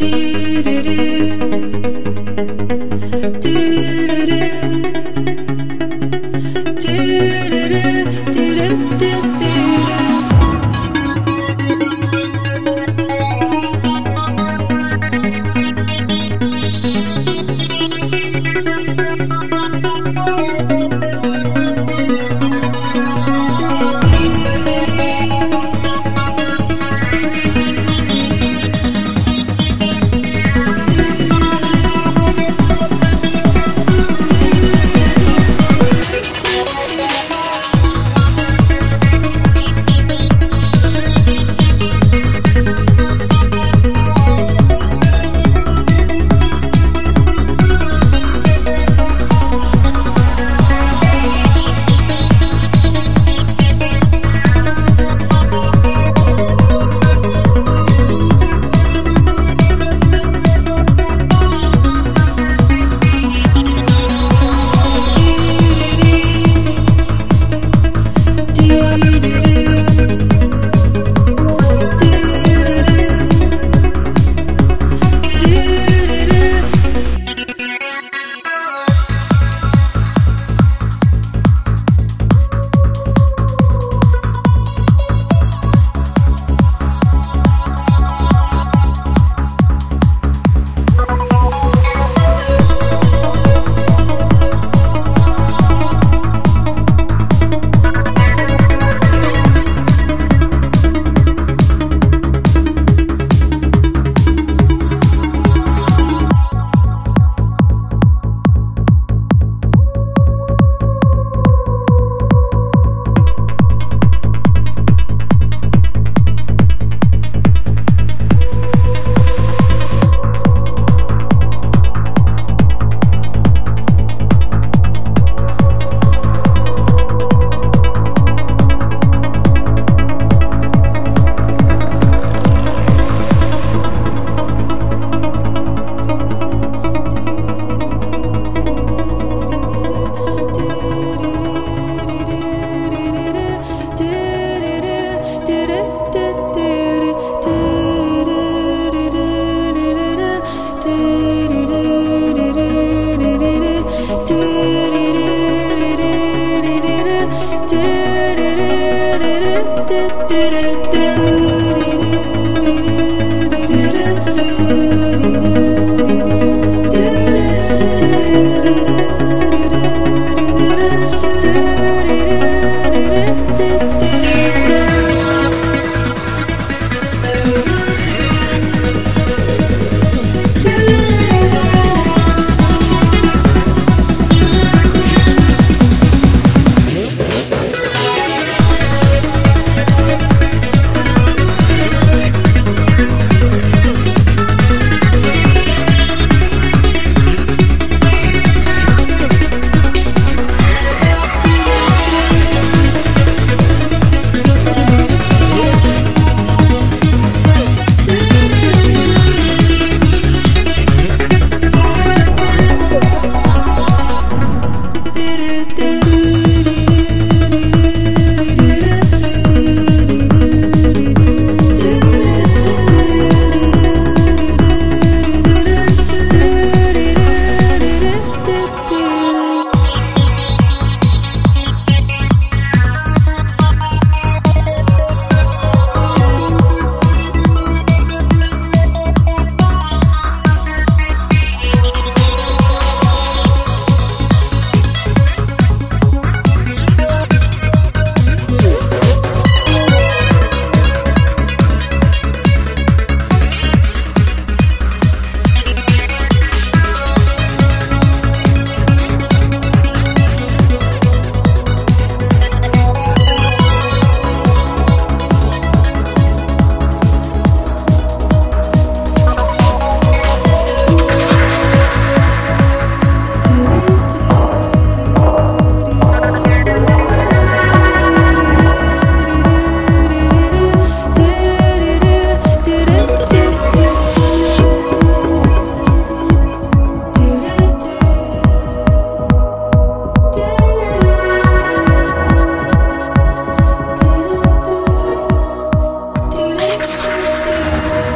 do do do